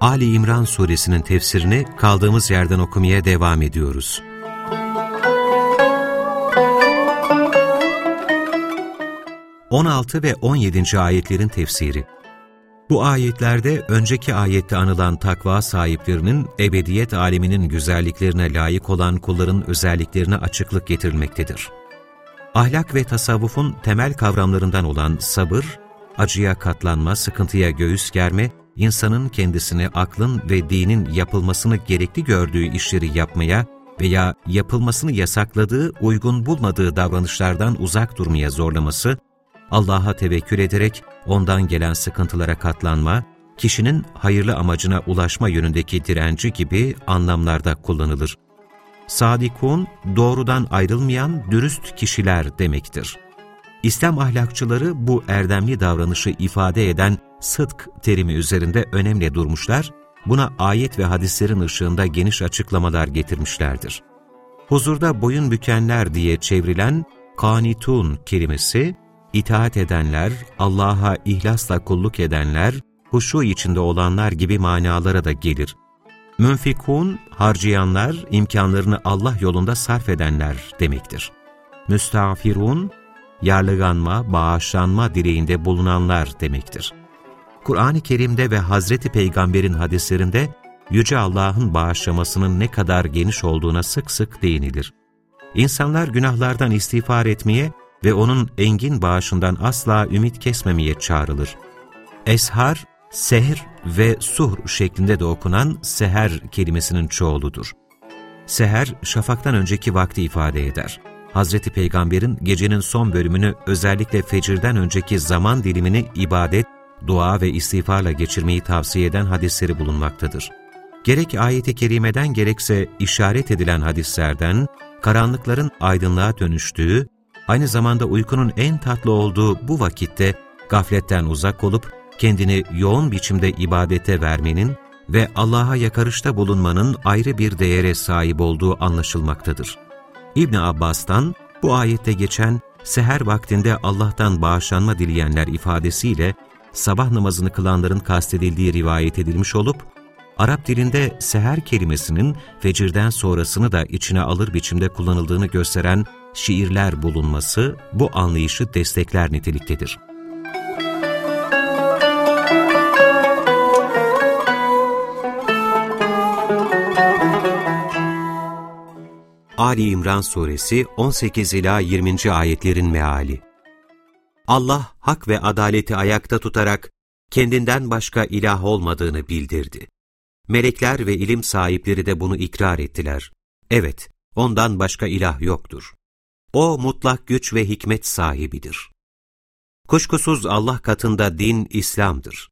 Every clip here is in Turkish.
Ali İmran suresinin tefsirini kaldığımız yerden okumaya devam ediyoruz. ...16 ve 17. ayetlerin tefsiri. Bu ayetlerde önceki ayette anılan takva sahiplerinin ebediyet aleminin güzelliklerine layık olan kulların özelliklerine açıklık getirilmektedir. Ahlak ve tasavvufun temel kavramlarından olan sabır, acıya katlanma, sıkıntıya göğüs germe, insanın kendisini aklın ve dinin yapılmasını gerekli gördüğü işleri yapmaya veya yapılmasını yasakladığı, uygun bulmadığı davranışlardan uzak durmaya zorlaması, Allah'a tevekkül ederek ondan gelen sıkıntılara katlanma, kişinin hayırlı amacına ulaşma yönündeki direnci gibi anlamlarda kullanılır. Sadikun, doğrudan ayrılmayan dürüst kişiler demektir. İslam ahlakçıları bu erdemli davranışı ifade eden sıdk terimi üzerinde önemli durmuşlar, buna ayet ve hadislerin ışığında geniş açıklamalar getirmişlerdir. Huzurda boyun bükenler diye çevrilen kanitun kelimesi, itaat edenler, Allah'a ihlasla kulluk edenler, huşu içinde olanlar gibi manalara da gelir. Münfikun, harcayanlar, imkanlarını Allah yolunda sarf edenler demektir. Müstağfirun, yarlıganma, bağışlanma dileğinde bulunanlar demektir. Kur'an-ı Kerim'de ve Hazreti Peygamber'in hadislerinde Yüce Allah'ın bağışlamasının ne kadar geniş olduğuna sık sık değinilir. İnsanlar günahlardan istiğfar etmeye ve O'nun engin bağışından asla ümit kesmemeye çağrılır. Eshar, sehr ve suhr şeklinde de okunan seher kelimesinin çoğuludur. Seher, şafaktan önceki vakti ifade eder. Hazreti Peygamber'in gecenin son bölümünü özellikle fecirden önceki zaman dilimini ibadet, dua ve istiğfarla geçirmeyi tavsiye eden hadisleri bulunmaktadır. Gerek ayet-i kerimeden gerekse işaret edilen hadislerden, karanlıkların aydınlığa dönüştüğü, aynı zamanda uykunun en tatlı olduğu bu vakitte gafletten uzak olup kendini yoğun biçimde ibadete vermenin ve Allah'a yakarışta bulunmanın ayrı bir değere sahip olduğu anlaşılmaktadır. İbn Abbas'tan bu ayette geçen seher vaktinde Allah'tan bağışlanma dileyenler ifadesiyle sabah namazını kılanların kastedildiği rivayet edilmiş olup, Arap dilinde seher kelimesinin fecirden sonrasını da içine alır biçimde kullanıldığını gösteren şiirler bulunması bu anlayışı destekler niteliktedir. Ali İmran Suresi 18 ila 20. ayetlerin meali. Allah hak ve adaleti ayakta tutarak kendinden başka ilah olmadığını bildirdi. Melekler ve ilim sahipleri de bunu ikrar ettiler. Evet, ondan başka ilah yoktur. O mutlak güç ve hikmet sahibidir. Kuşkusuz Allah katında din İslam'dır.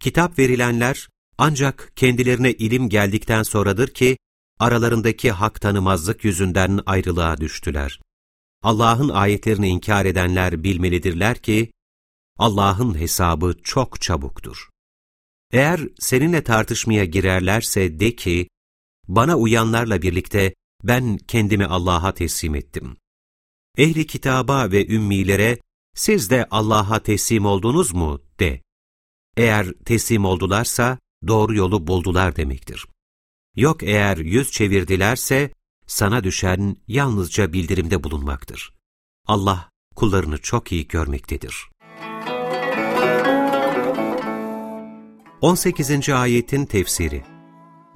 Kitap verilenler ancak kendilerine ilim geldikten sonradır ki aralarındaki hak tanımazlık yüzünden ayrılığa düştüler. Allah'ın ayetlerini inkar edenler bilmelidirler ki, Allah'ın hesabı çok çabuktur. Eğer seninle tartışmaya girerlerse de ki, bana uyanlarla birlikte ben kendimi Allah'a teslim ettim. Ehli kitaba ve ümmilere, siz de Allah'a teslim oldunuz mu de. Eğer teslim oldularsa doğru yolu buldular demektir. Yok eğer yüz çevirdilerse, sana düşen yalnızca bildirimde bulunmaktır. Allah kullarını çok iyi görmektedir. 18. Ayetin Tefsiri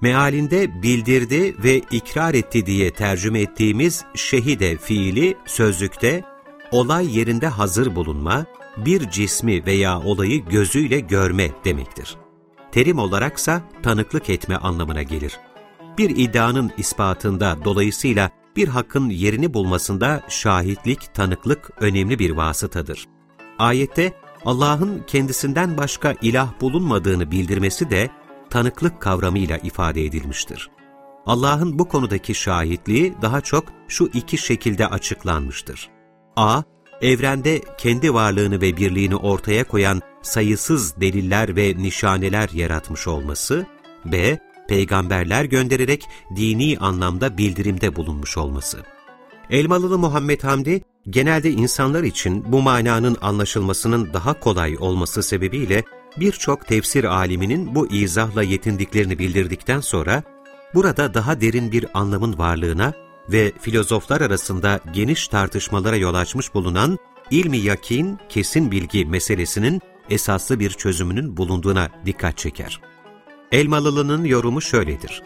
Mealinde bildirdi ve ikrar etti diye tercüme ettiğimiz şehide fiili sözlükte, olay yerinde hazır bulunma, bir cismi veya olayı gözüyle görme demektir. Terim olaraksa tanıklık etme anlamına gelir. Bir iddianın ispatında dolayısıyla bir hakkın yerini bulmasında şahitlik, tanıklık önemli bir vasıtadır. Ayette Allah'ın kendisinden başka ilah bulunmadığını bildirmesi de tanıklık kavramıyla ifade edilmiştir. Allah'ın bu konudaki şahitliği daha çok şu iki şekilde açıklanmıştır. a. Evrende kendi varlığını ve birliğini ortaya koyan sayısız deliller ve nişaneler yaratmış olması, b. Peygamberler göndererek dini anlamda bildirimde bulunmuş olması. Elmalılı Muhammed Hamdi, genelde insanlar için bu mananın anlaşılmasının daha kolay olması sebebiyle birçok tefsir aliminin bu izahla yetindiklerini bildirdikten sonra, burada daha derin bir anlamın varlığına ve filozoflar arasında geniş tartışmalara yol açmış bulunan ilmi yakin, kesin bilgi meselesinin esaslı bir çözümünün bulunduğuna dikkat çeker. Elmalılı'nın yorumu şöyledir.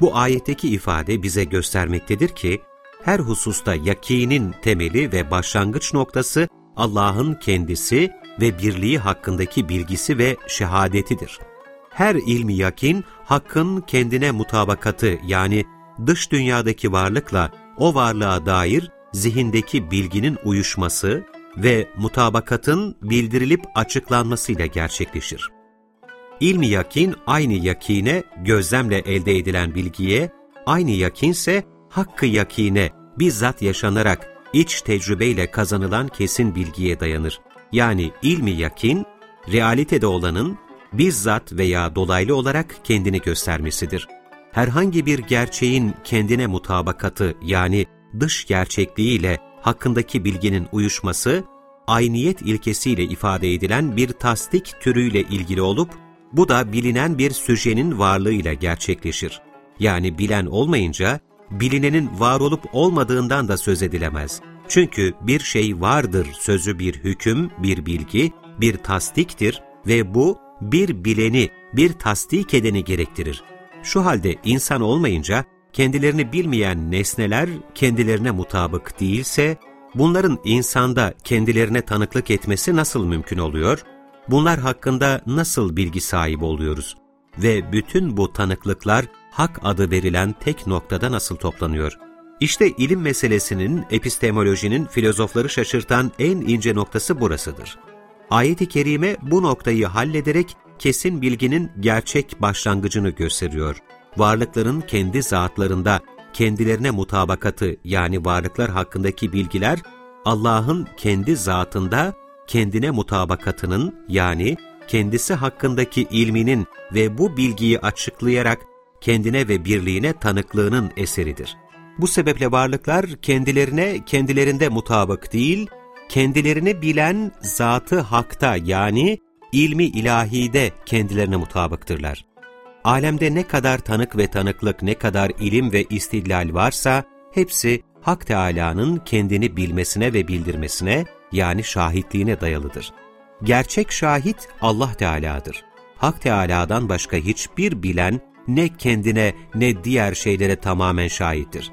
Bu ayetteki ifade bize göstermektedir ki, her hususta yakinin temeli ve başlangıç noktası Allah'ın kendisi ve birliği hakkındaki bilgisi ve şehadetidir. Her ilmi yakin, hakkın kendine mutabakatı yani dış dünyadaki varlıkla o varlığa dair zihindeki bilginin uyuşması ve mutabakatın bildirilip açıklanmasıyla gerçekleşir. İlmi yakin aynı yakine, gözlemle elde edilen bilgiye, aynı yakinse hakkı yakine, bizzat yaşanarak iç tecrübeyle kazanılan kesin bilgiye dayanır. Yani ilmi yakin, realitede olanın bizzat veya dolaylı olarak kendini göstermesidir. Herhangi bir gerçeğin kendine mutabakatı yani dış gerçekliğiyle hakkındaki bilginin uyuşması, ayniyet ilkesiyle ifade edilen bir tasdik türüyle ilgili olup, bu da bilinen bir süjenin varlığıyla gerçekleşir. Yani bilen olmayınca, bilinenin var olup olmadığından da söz edilemez. Çünkü bir şey vardır sözü bir hüküm, bir bilgi, bir tasdiktir ve bu bir bileni, bir tasdik edeni gerektirir. Şu halde insan olmayınca kendilerini bilmeyen nesneler kendilerine mutabık değilse, bunların insanda kendilerine tanıklık etmesi nasıl mümkün oluyor? Bunlar hakkında nasıl bilgi sahibi oluyoruz? Ve bütün bu tanıklıklar hak adı verilen tek noktada nasıl toplanıyor? İşte ilim meselesinin, epistemolojinin filozofları şaşırtan en ince noktası burasıdır. Ayet-i Kerime bu noktayı hallederek kesin bilginin gerçek başlangıcını gösteriyor. Varlıkların kendi zatlarında kendilerine mutabakatı yani varlıklar hakkındaki bilgiler Allah'ın kendi zatında kendine mutabakatının yani kendisi hakkındaki ilminin ve bu bilgiyi açıklayarak kendine ve birliğine tanıklığının eseridir. Bu sebeple varlıklar kendilerine kendilerinde mutabık değil, kendilerini bilen zatı hakta yani ilmi ilahide kendilerine mutabıktırlar. Alemde ne kadar tanık ve tanıklık, ne kadar ilim ve istidlal varsa, hepsi Hak Teâlâ'nın kendini bilmesine ve bildirmesine, yani şahitliğine dayalıdır. Gerçek şahit Allah Teala'dır. Hak Teala'dan başka hiçbir bilen ne kendine ne diğer şeylere tamamen şahittir.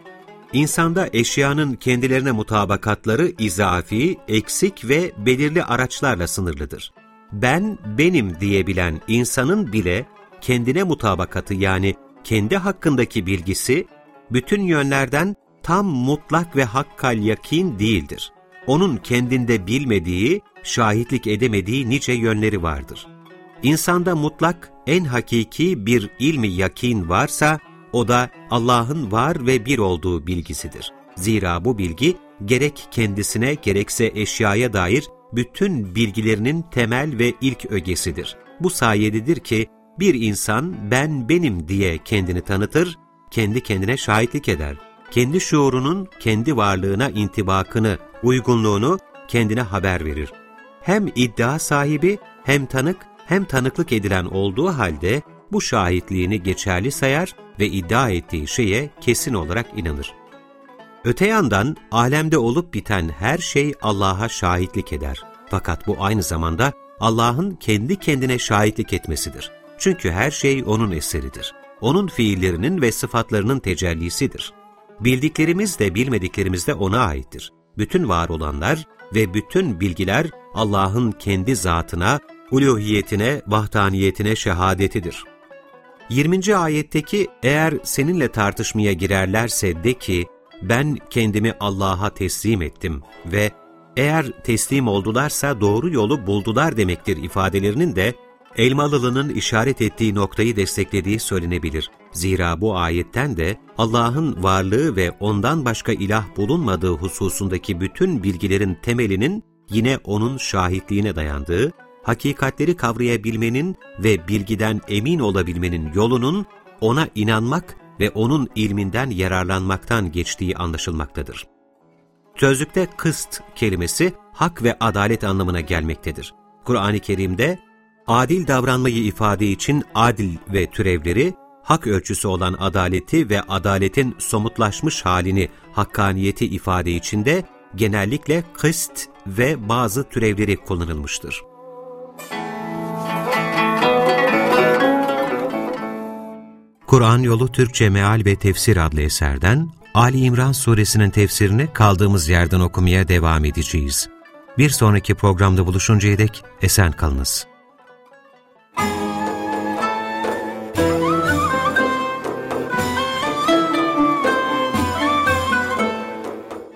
İnsanda eşyanın kendilerine mutabakatları izafi, eksik ve belirli araçlarla sınırlıdır. Ben benim diyebilen insanın bile kendine mutabakatı yani kendi hakkındaki bilgisi bütün yönlerden tam mutlak ve hakkal yakin değildir. Onun kendinde bilmediği, şahitlik edemediği nice yönleri vardır. İnsanda mutlak, en hakiki bir ilmi yakin varsa, o da Allah'ın var ve bir olduğu bilgisidir. Zira bu bilgi gerek kendisine gerekse eşyaya dair bütün bilgilerinin temel ve ilk ögesidir. Bu sayededir ki bir insan ben benim diye kendini tanıtır, kendi kendine şahitlik eder. Kendi şuurunun kendi varlığına intibakını, uygunluğunu kendine haber verir. Hem iddia sahibi hem tanık hem tanıklık edilen olduğu halde bu şahitliğini geçerli sayar ve iddia ettiği şeye kesin olarak inanır. Öte yandan alemde olup biten her şey Allah'a şahitlik eder. Fakat bu aynı zamanda Allah'ın kendi kendine şahitlik etmesidir. Çünkü her şey O'nun eseridir. O'nun fiillerinin ve sıfatlarının tecellisidir. Bildiklerimiz de bilmediklerimiz de O'na aittir. Bütün var olanlar ve bütün bilgiler Allah'ın kendi zatına, uluhiyetine, vahdaniyetine şehadetidir. 20. ayetteki eğer seninle tartışmaya girerlerse de ki, ben kendimi Allah'a teslim ettim ve eğer teslim oldularsa doğru yolu buldular demektir ifadelerinin de Elmalı'nın işaret ettiği noktayı desteklediği söylenebilir. Zira bu ayetten de Allah'ın varlığı ve ondan başka ilah bulunmadığı hususundaki bütün bilgilerin temelinin yine O'nun şahitliğine dayandığı, hakikatleri kavrayabilmenin ve bilgiden emin olabilmenin yolunun O'na inanmak ve O'nun ilminden yararlanmaktan geçtiği anlaşılmaktadır. Sözlükte kıst kelimesi hak ve adalet anlamına gelmektedir. Kur'an-ı Kerim'de adil davranmayı ifade için adil ve türevleri, hak ölçüsü olan adaleti ve adaletin somutlaşmış halini, hakkaniyeti ifade içinde genellikle kıst ve bazı türevleri kullanılmıştır. Kur'an Yolu Türkçe Meal ve Tefsir adlı eserden Ali İmran suresinin tefsirini kaldığımız yerden okumaya devam edeceğiz. Bir sonraki programda buluşuncaya dek esen kalınız.